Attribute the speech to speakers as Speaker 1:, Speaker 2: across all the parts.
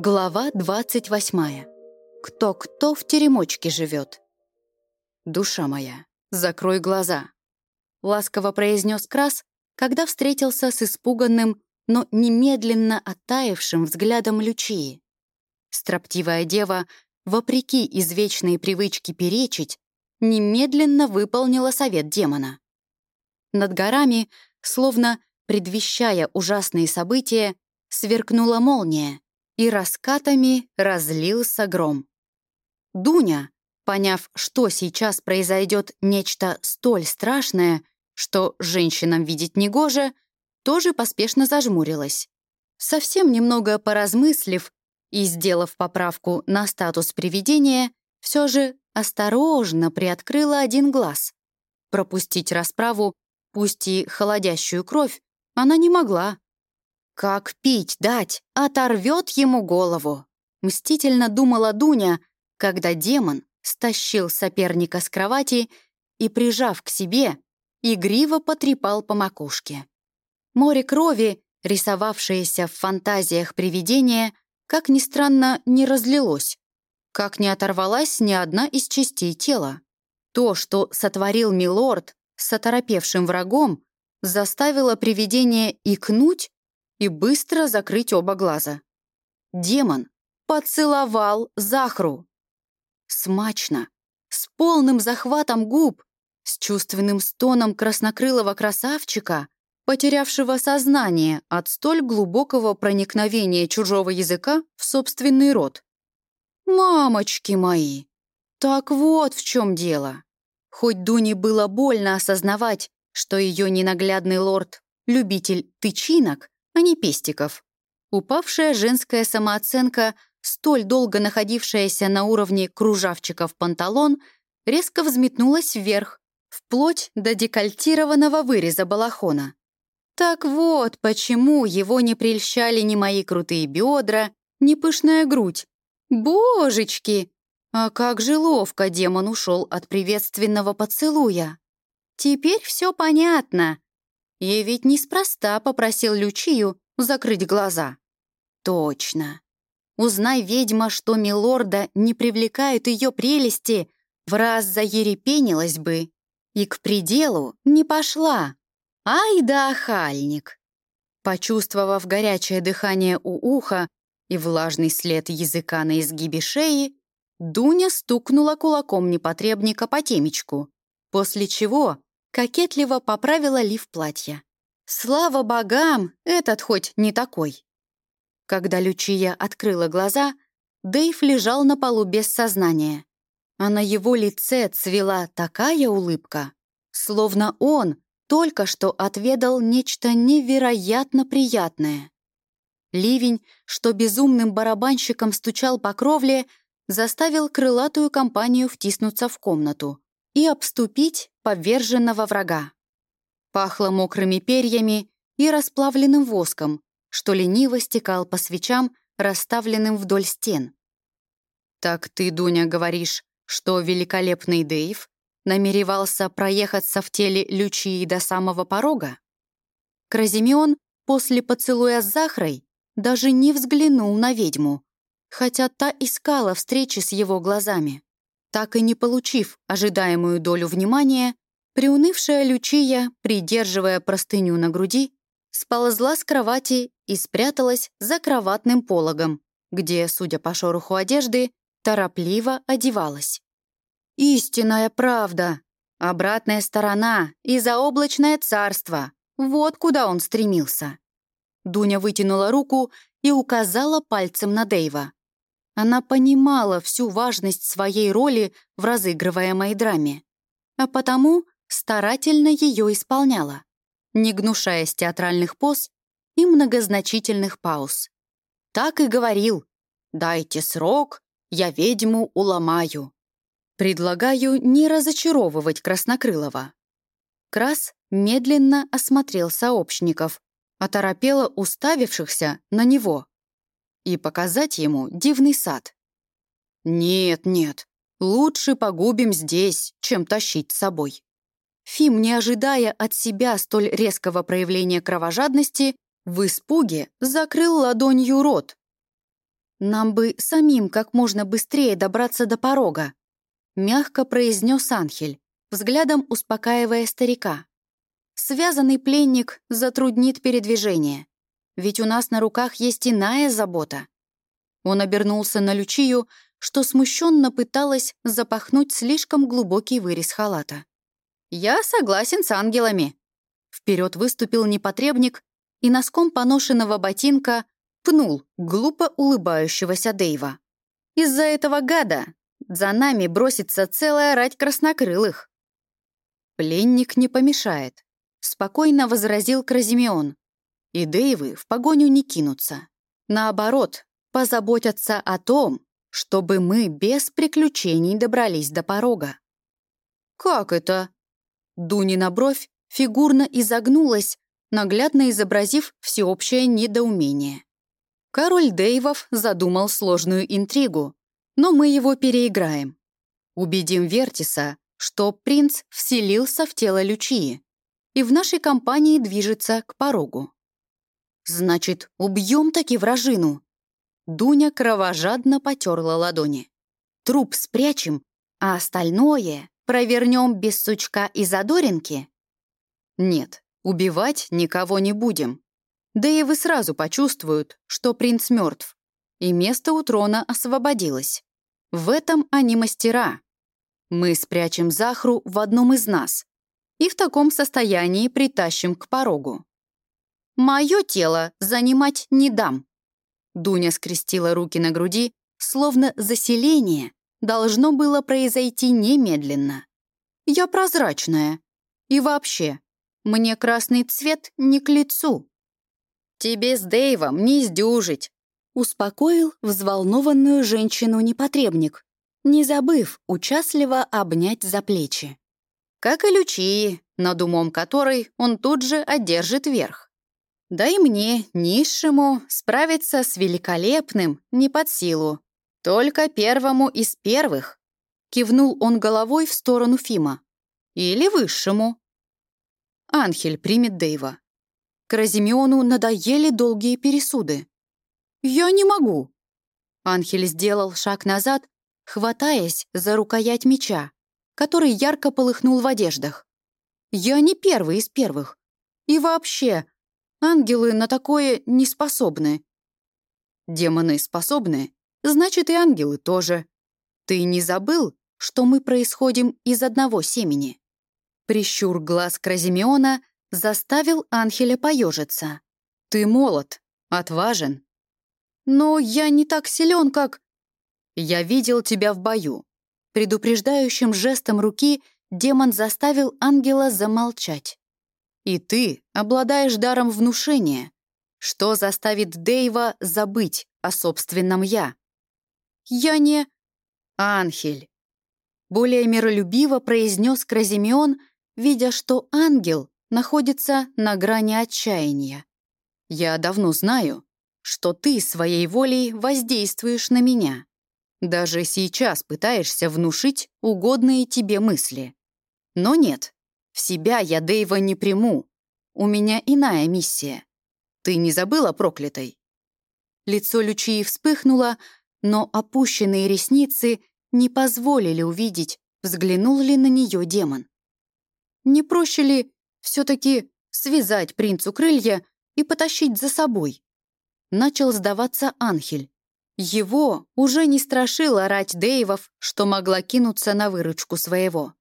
Speaker 1: Глава 28. Кто-кто в теремочке живет. «Душа моя, закрой глаза», — ласково произнес Крас, когда встретился с испуганным, но немедленно оттаившим взглядом Лючии. Строптивая дева, вопреки извечной привычке перечить, немедленно выполнила совет демона. Над горами, словно предвещая ужасные события, сверкнула молния, и раскатами разлился гром. Дуня, поняв, что сейчас произойдет нечто столь страшное, что женщинам видеть негоже, тоже поспешно зажмурилась. Совсем немного поразмыслив и сделав поправку на статус привидения, все же осторожно приоткрыла один глаз. Пропустить расправу, пусть и холодящую кровь, она не могла. Как пить дать? Оторвет ему голову. Мстительно думала Дуня, когда демон стащил соперника с кровати и, прижав к себе, игриво потрепал по макушке. Море крови, рисовавшееся в фантазиях привидения, как ни странно, не разлилось, как не оторвалась ни одна из частей тела. То, что сотворил милорд с оторопевшим врагом, заставило привидение икнуть и быстро закрыть оба глаза. Демон поцеловал Захру. Смачно, с полным захватом губ, с чувственным стоном краснокрылого красавчика, потерявшего сознание от столь глубокого проникновения чужого языка в собственный род. «Мамочки мои! Так вот в чем дело!» Хоть Дуне было больно осознавать, что ее ненаглядный лорд — любитель тычинок, а не пестиков. Упавшая женская самооценка, столь долго находившаяся на уровне кружавчиков панталон, резко взметнулась вверх, вплоть до декольтированного выреза балахона. Так вот, почему его не прельщали ни мои крутые бедра, ни пышная грудь. Божечки! А как же ловко демон ушел от приветственного поцелуя. Теперь все понятно. И ведь неспроста попросил Лючию закрыть глаза. Точно. Узнай, ведьма, что милорда не привлекают ее прелести, в раз заерепенилась бы и к пределу не пошла. Ай да охальник! Почувствовав горячее дыхание у уха и влажный след языка на изгибе шеи, Дуня стукнула кулаком непотребника по темечку, после чего кокетливо поправила лиф платья. «Слава богам, этот хоть не такой!» Когда Лючия открыла глаза, Дэйв лежал на полу без сознания, а на его лице цвела такая улыбка, словно он только что отведал нечто невероятно приятное. Ливень, что безумным барабанщиком стучал по кровле, заставил крылатую компанию втиснуться в комнату и обступить поверженного врага. Пахло мокрыми перьями и расплавленным воском, что лениво стекал по свечам, расставленным вдоль стен. «Так ты, Дуня, говоришь, что великолепный Дейв намеревался проехаться в теле Лючии до самого порога?» Кразимеон после поцелуя с Захрой даже не взглянул на ведьму, хотя та искала встречи с его глазами. Так и не получив ожидаемую долю внимания, приунывшая Лючия, придерживая простыню на груди, сползла с кровати и спряталась за кроватным пологом, где, судя по шороху одежды, торопливо одевалась. «Истинная правда! Обратная сторона и заоблачное царство! Вот куда он стремился!» Дуня вытянула руку и указала пальцем на Дэйва. Она понимала всю важность своей роли в разыгрываемой драме, а потому старательно ее исполняла, не гнушаясь театральных поз и многозначительных пауз. Так и говорил «Дайте срок, я ведьму уломаю». Предлагаю не разочаровывать Краснокрылова. Крас медленно осмотрел сообщников, оторопело уставившихся на него и показать ему дивный сад. «Нет, нет, лучше погубим здесь, чем тащить с собой». Фим, не ожидая от себя столь резкого проявления кровожадности, в испуге закрыл ладонью рот. «Нам бы самим как можно быстрее добраться до порога», мягко произнес Анхель, взглядом успокаивая старика. «Связанный пленник затруднит передвижение, ведь у нас на руках есть иная забота». Он обернулся на Лючию, что смущенно пыталась запахнуть слишком глубокий вырез халата. «Я согласен с ангелами». Вперед выступил непотребник и носком поношенного ботинка пнул глупо улыбающегося Дэйва. «Из-за этого гада за нами бросится целая рать краснокрылых». «Пленник не помешает», — спокойно возразил Кразимеон. «И Дэйвы в погоню не кинутся. Наоборот, позаботятся о том, чтобы мы без приключений добрались до порога». «Как это?» Дунина бровь фигурно изогнулась, наглядно изобразив всеобщее недоумение. Король Дейвов задумал сложную интригу, но мы его переиграем. Убедим Вертиса, что принц вселился в тело Лючии и в нашей компании движется к порогу. «Значит, убьем таки вражину?» Дуня кровожадно потерла ладони. «Труп спрячем, а остальное провернем без сучка и задоринки?» «Нет, убивать никого не будем. Да и вы сразу почувствуют, что принц мертв, и место у трона освободилось. В этом они мастера. Мы спрячем Захру в одном из нас и в таком состоянии притащим к порогу. «Мое тело занимать не дам», Дуня скрестила руки на груди, словно заселение должно было произойти немедленно. «Я прозрачная. И вообще, мне красный цвет не к лицу». «Тебе с Дэйвом не сдюжить», — успокоил взволнованную женщину-непотребник, не забыв участливо обнять за плечи. Как и Лючии, над умом которой он тут же одержит верх. Да и мне, низшему, справиться с великолепным не под силу. Только первому из первых. Кивнул он головой в сторону Фима. Или высшему. Анхель примет Дэйва. Кразимеону надоели долгие пересуды. «Я не могу!» Анхель сделал шаг назад, хватаясь за рукоять меча, который ярко полыхнул в одеждах. «Я не первый из первых. И вообще, Ангелы на такое не способны. Демоны способны, значит и ангелы тоже. Ты не забыл, что мы происходим из одного семени? Прищур глаз Кразимеона заставил Анхеля поежиться. Ты молод, отважен. Но я не так силен, как... Я видел тебя в бою. Предупреждающим жестом руки демон заставил ангела замолчать. И ты обладаешь даром внушения, что заставит Дэйва забыть о собственном «я». «Я не...» «Анхель», — более миролюбиво произнес Кразимеон, видя, что ангел находится на грани отчаяния. «Я давно знаю, что ты своей волей воздействуешь на меня. Даже сейчас пытаешься внушить угодные тебе мысли. Но нет, в себя я Дэйва не приму. У меня иная миссия. Ты не забыла проклятой?» Лицо Лючии вспыхнуло, но опущенные ресницы не позволили увидеть, взглянул ли на нее демон. Не проще ли все-таки связать принцу крылья и потащить за собой? Начал сдаваться Анхель. Его уже не страшило рать Дэйвов, что могла кинуться на выручку своего.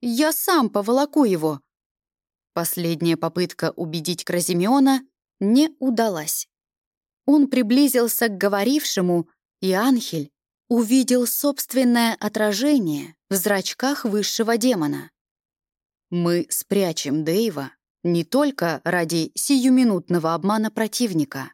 Speaker 1: Я сам поволоку его». Последняя попытка убедить Кразимеона не удалась. Он приблизился к говорившему, и Анхель увидел собственное отражение в зрачках высшего демона. «Мы спрячем Дэйва не только ради сиюминутного обмана противника».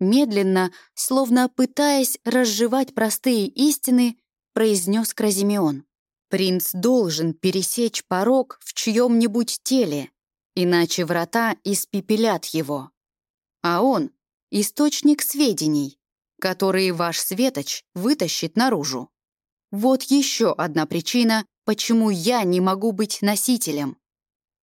Speaker 1: Медленно, словно пытаясь разжевать простые истины, произнес Кразимеон. Принц должен пересечь порог в чьем-нибудь теле, иначе врата испепелят его. А он — источник сведений, которые ваш светоч вытащит наружу. Вот еще одна причина, почему я не могу быть носителем.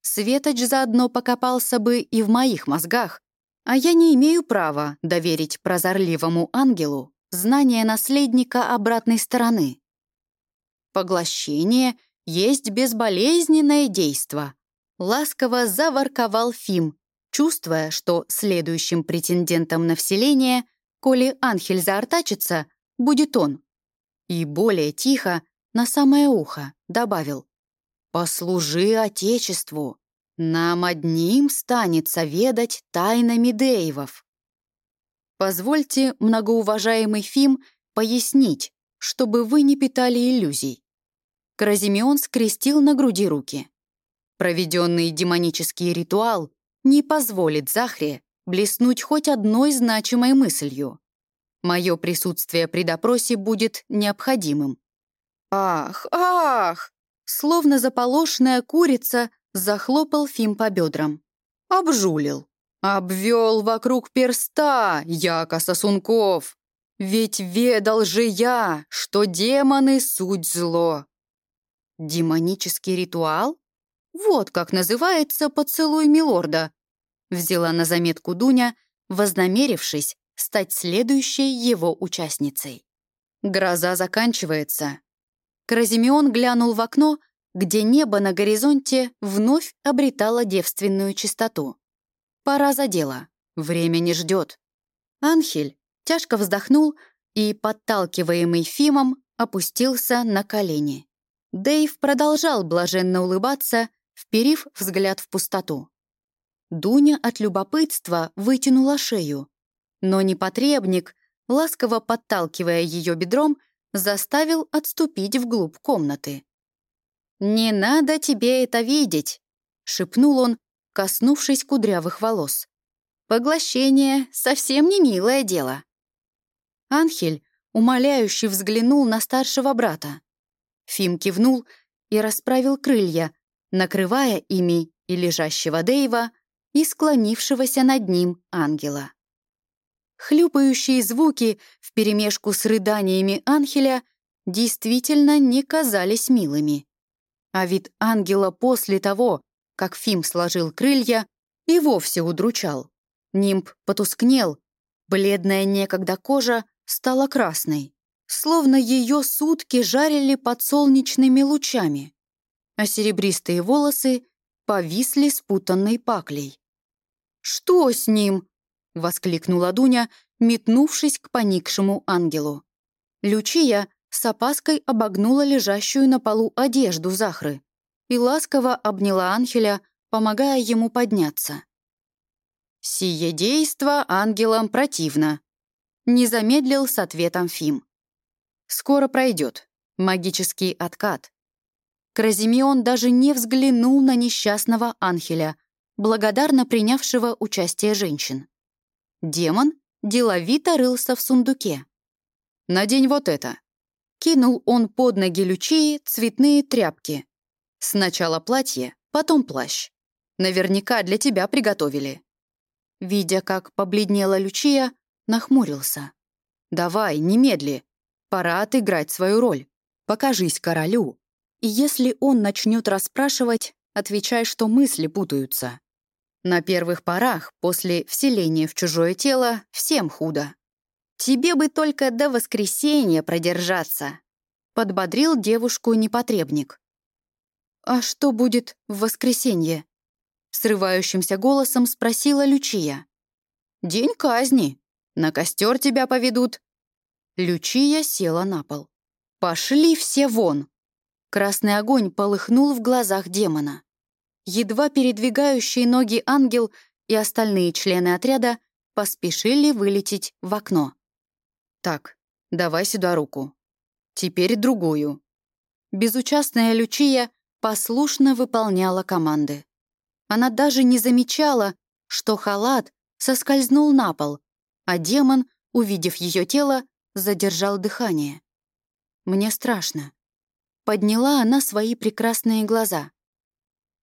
Speaker 1: Светоч заодно покопался бы и в моих мозгах, а я не имею права доверить прозорливому ангелу знание наследника обратной стороны. Поглощение есть безболезненное действо. Ласково заворковал Фим, чувствуя, что следующим претендентом на вселение, коли Анхель заортачится, будет он. И более тихо, на самое ухо, добавил «Послужи Отечеству, нам одним станется ведать тайнами Деевов». Позвольте, многоуважаемый Фим, пояснить, чтобы вы не питали иллюзий. Кразимеон скрестил на груди руки. Проведенный демонический ритуал не позволит Захре блеснуть хоть одной значимой мыслью. Мое присутствие при допросе будет необходимым. «Ах, ах!» Словно заполошная курица захлопал Фим по бедрам. Обжулил. Обвел вокруг перста, яко сосунков. Ведь ведал же я, что демоны — суть зло. Демонический ритуал? Вот как называется поцелуй милорда. Взяла на заметку Дуня, вознамерившись стать следующей его участницей. Гроза заканчивается. Кразимеон глянул в окно, где небо на горизонте вновь обретало девственную чистоту. Пора за дело. Время не ждет. Анхель тяжко вздохнул и, подталкиваемый Фимом, опустился на колени. Дэйв продолжал блаженно улыбаться, вперив взгляд в пустоту. Дуня от любопытства вытянула шею, но непотребник, ласково подталкивая ее бедром, заставил отступить вглубь комнаты. «Не надо тебе это видеть», — шепнул он, коснувшись кудрявых волос. «Поглощение — совсем не милое дело». Анхель умоляюще взглянул на старшего брата. Фим кивнул и расправил крылья, накрывая ими и лежащего Дэйва, и склонившегося над ним ангела. Хлюпающие звуки вперемешку с рыданиями Анхеля действительно не казались милыми. А вид ангела после того, как Фим сложил крылья, и вовсе удручал. Нимб потускнел, бледная некогда кожа стала красной, словно ее сутки жарили под солнечными лучами, а серебристые волосы повисли спутанной паклей. «Что с ним?» — воскликнула Дуня, метнувшись к поникшему ангелу. Лючия с опаской обогнула лежащую на полу одежду Захры и ласково обняла Анхеля, помогая ему подняться. «Сие действо ангелам противно», — не замедлил с ответом Фим. «Скоро пройдет. Магический откат». Кразимеон даже не взглянул на несчастного Анхеля, благодарно принявшего участие женщин. Демон деловито рылся в сундуке. «Надень вот это», Кинул он под ноги Лючии цветные тряпки. Сначала платье, потом плащ. Наверняка для тебя приготовили. Видя, как побледнела Лючия, нахмурился. «Давай, немедли. Пора отыграть свою роль. Покажись королю. И если он начнет расспрашивать, отвечай, что мысли путаются. На первых порах, после вселения в чужое тело, всем худо. «Тебе бы только до воскресенья продержаться», — подбодрил девушку непотребник. «А что будет в воскресенье?» — срывающимся голосом спросила Лючия. «День казни. На костер тебя поведут». Лючия села на пол. «Пошли все вон!» Красный огонь полыхнул в глазах демона. Едва передвигающий ноги ангел и остальные члены отряда поспешили вылететь в окно. «Так, давай сюда руку. Теперь другую». Безучастная Лючия послушно выполняла команды. Она даже не замечала, что халат соскользнул на пол, а демон, увидев ее тело, задержал дыхание. «Мне страшно». Подняла она свои прекрасные глаза.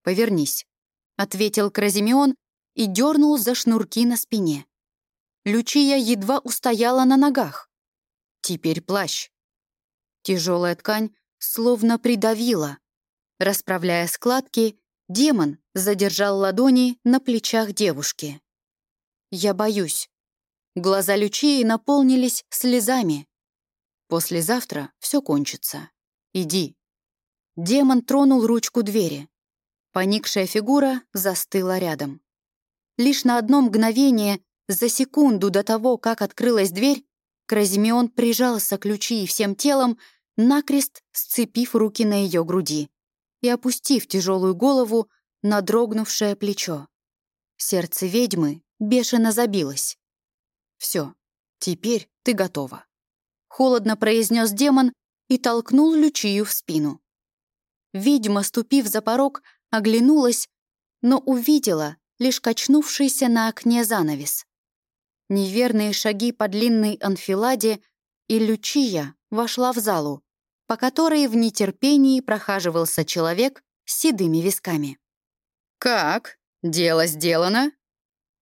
Speaker 1: «Повернись», — ответил Кразимеон и дернул за шнурки на спине. Лючия едва устояла на ногах. Теперь плащ. Тяжелая ткань словно придавила. Расправляя складки, демон задержал ладони на плечах девушки. «Я боюсь». Глаза Лючии наполнились слезами. «Послезавтра все кончится. Иди». Демон тронул ручку двери. Поникшая фигура застыла рядом. Лишь на одно мгновение, за секунду до того, как открылась дверь, Кразимеон прижался к Лючии всем телом, накрест сцепив руки на ее груди и опустив тяжелую голову на дрогнувшее плечо. Сердце ведьмы бешено забилось. Все, теперь ты готова. Холодно произнес демон и толкнул Лючию в спину. Ведьма, ступив за порог, оглянулась, но увидела лишь качнувшийся на окне занавес. Неверные шаги по длинной анфиладе, и Лючия вошла в залу, по которой в нетерпении прохаживался человек с седыми висками. «Как? Дело сделано?»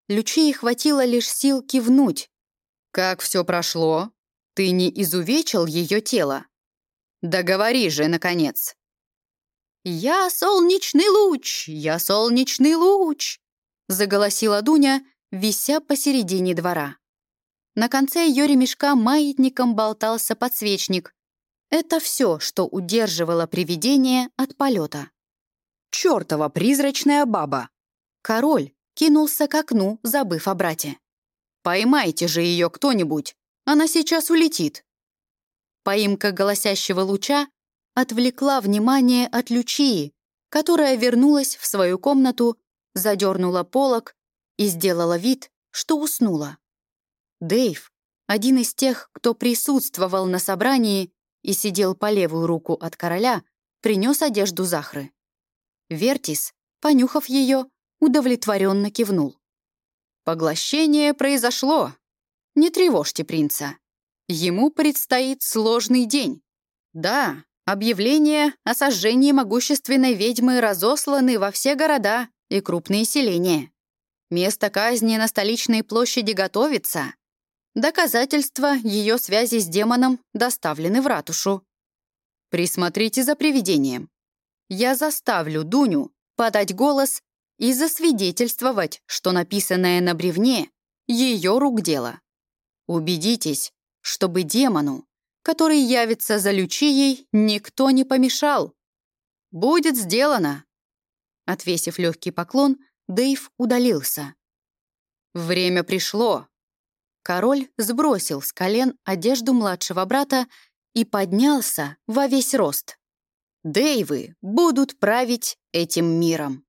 Speaker 1: Лючии хватило лишь сил кивнуть. «Как все прошло? Ты не изувечил ее тело? Договори же, наконец!» «Я солнечный луч! Я солнечный луч!» заголосила Дуня, вися посередине двора. На конце ее ремешка маятником болтался подсвечник, это все, что удерживало привидение от полета. Чертова призрачная баба! Король кинулся к окну, забыв о брате. «Поймайте же ее кто-нибудь! Она сейчас улетит!» Поимка голосящего луча отвлекла внимание от Лючии, которая вернулась в свою комнату, задернула полок и сделала вид, что уснула. Дэйв, один из тех, кто присутствовал на собрании, и сидел по левую руку от короля, принес одежду Захры. Вертис, понюхав ее, удовлетворенно кивнул. «Поглощение произошло. Не тревожьте принца. Ему предстоит сложный день. Да, объявления о сожжении могущественной ведьмы разосланы во все города и крупные селения. Место казни на столичной площади готовится. Доказательства ее связи с демоном доставлены в ратушу. Присмотрите за привидением. Я заставлю Дуню подать голос и засвидетельствовать, что написанное на бревне — ее рук дело. Убедитесь, чтобы демону, который явится за Лючией, никто не помешал. Будет сделано. Отвесив легкий поклон, Дэйв удалился. Время пришло. Король сбросил с колен одежду младшего брата и поднялся во весь рост. Дейвы будут править этим миром.